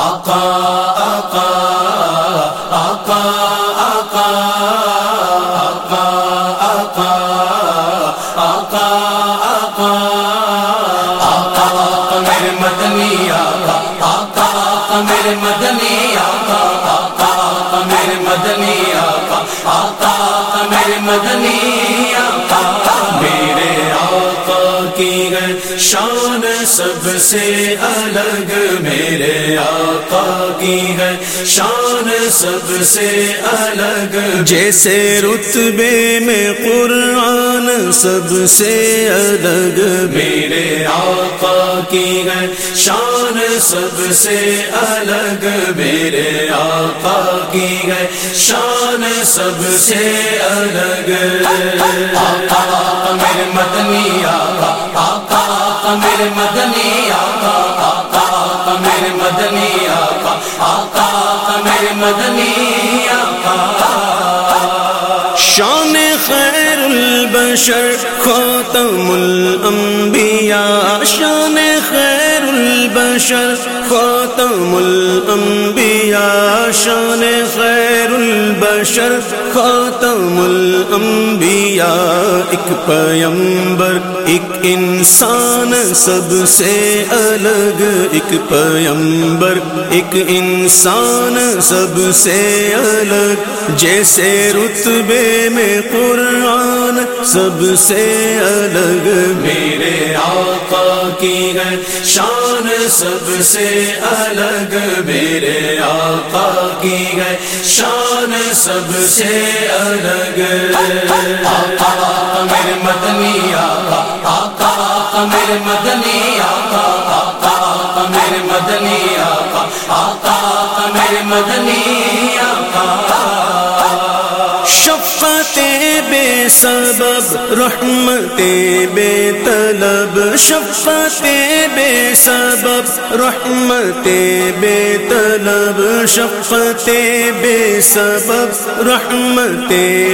آقا آقا آقا آقا آقا آقا آقا آقا آقا میرے مدنی آقا آقا آقا میرے مدنی آقا آقا آقا میرے مدنی آقا آقا آقا میرے مدنی آقا میرے آقا کی ہے شان سب سے الگ میرے آقا کی ہے۔ شان سب سے الگ۔ جیسے رتبے میں قرآن سب سے الگ۔ میرے آقا کی ہے۔ شان سب سے الگ۔ میرے آقا کی ہے۔ شان سب سے الگ۔ خیر البشر خاتم الانبیاء، شان خیر البشر خاتم الانبیاء، شان خیر البشر خاتم الانبیاء، ایک پیمبر ایک انسان سب سے الگ، ایک پیمبر ایک انسان سب سے الگ۔ جیسے رتبے میں قرآن سب سے الگ، میرے آقا کی ہے شان سب سے الگ، میرے آقا کی ہے شان سب سے الگ۔ آقا آقا میرے مدنی آقا آقا آقا، میرے مدنی آقا آقا آقا، میرے مدنی آقا آقا آقا، میرے مدنی۔ سبب رحمت بے طلب، شفقت بے سبب، رحمت بے طلب، شفقت بے سبب، رحمت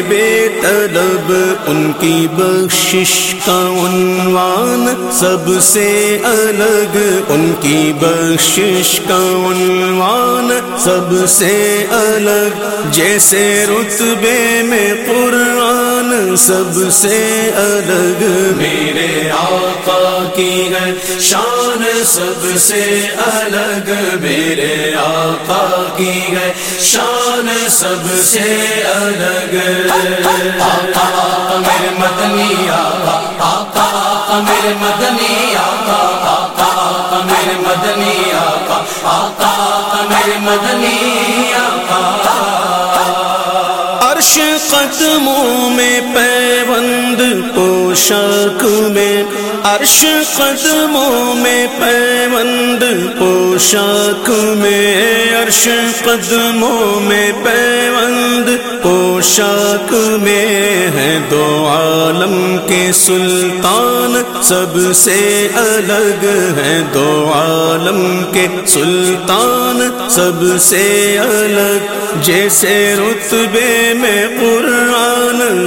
بے طلب۔ ان کی بخشش کا عنوان سب سے الگ۔ ان کی بخشش کا عنوان سب سے الگ۔ جیسے رتبے میں قرآن سب سے الگ میرے آقا کی ہے شان سب سے الگ میرے آقا کی ہے شان سب سے الگ آقا آقا میرے مدنی آقا آقا آقا، میرے مدنی آقا آقا آقا، میرے مدنی آقا آقا آقا، میرے مدنی آقا مشقت منہ میں پیون پیوند پوشاک میں، عرش قدموں میں، پیوند پوشاک میں، عرش قدموں میں، پیوند پوشاک میں ہے دو عالم کے سلطان، سب سے الگ ہے دو عالم کے سلطان، سب سے الگ، جیسے رتبے میں قرآن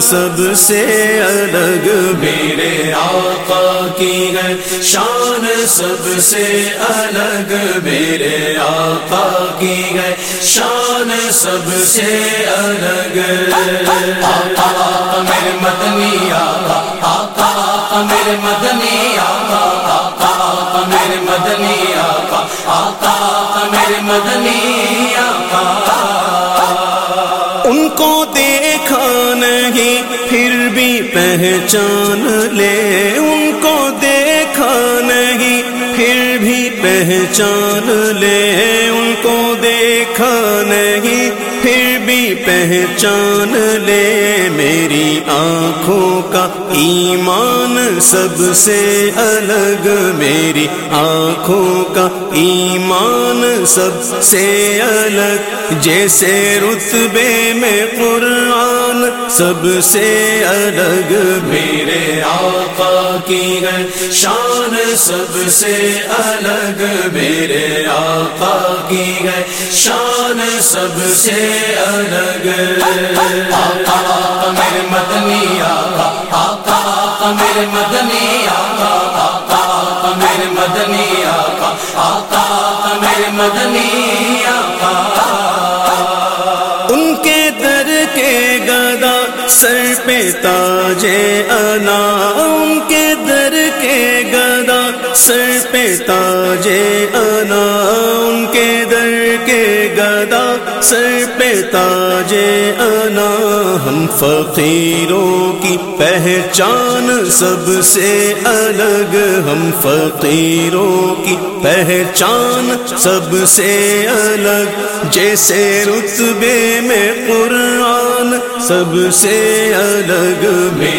سب سے الگ میرے آقا کی ہے شان سب سے الگ میرے آقا کی ہے شان سب سے الگ آقا آقا میرے مدنی آقا آقا آقا میرے مدنی آقا آقا آقا میرے مدنی آقا آقا آقا، میرے مدنی آقا۔ ان کو دیکھا نہیں، پھر بھی پہچان لے، ان کو دیکھا نہیں۔ پھر بھی پہچان لے، ان کو دیکھا نہیں۔ پھر بھی پہچان لے میری آنکھوں کا ایمان سب سے الگ میری آنکھوں کا ایمان سب سے الگ جیسے رتبے میں قرآن سب سے الگ میرے آقا کی ہے شان سب سے الگ میرے آقا کی ہے شان سب سے میرے میرے میرے میرے ان کے در کے گدا سر پہ تاجے انا ان کے در کے گدا سر پہ تاجے انا ان کے در کے سر پہ تاج انا، ہم فقیروں کی پہچان سب سے الگ۔ ہم فقیروں کی پہچان سب سے الگ۔ جیسے رتبے میں قرآن سب سے الگ۔ میرے آقا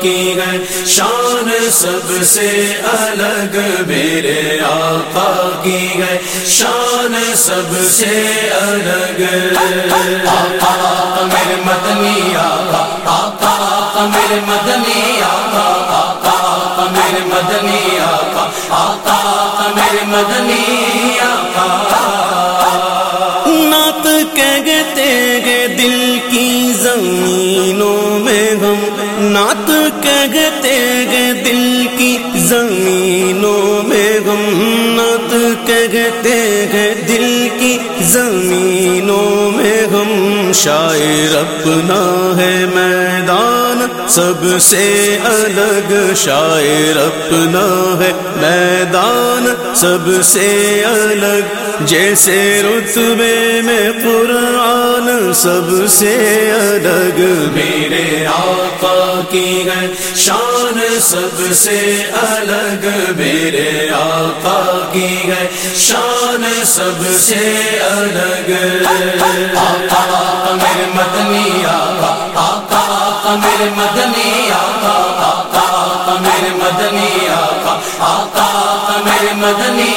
کی ہے شان سب سے الگ میرے آقا کی ہے۔ شان سب سے الگ آقا میرے مدنی آقا آقا میرے مدنی آقا آقا میرے مدنی آقا آقا میرے مدنی آقا۔ نعت کہتے کہتے گے دل کی زمین زمینوں میں ہم شاعر اپنا ہے میدان، سب سے الگ شاعر اپنا ہے میدان، سب سے الگ، جیسے رتبے میں قرآن، سب سے الگ۔ میرے آقا کی ہے شان، سب سے الگ۔ میرے آقا کی ہے شان، سب سے الگ میرے مدنی آقا آقا آقا میرے مدنی آقا آقا آقا میرے مدنی آقا آقا آقا میرے مدنی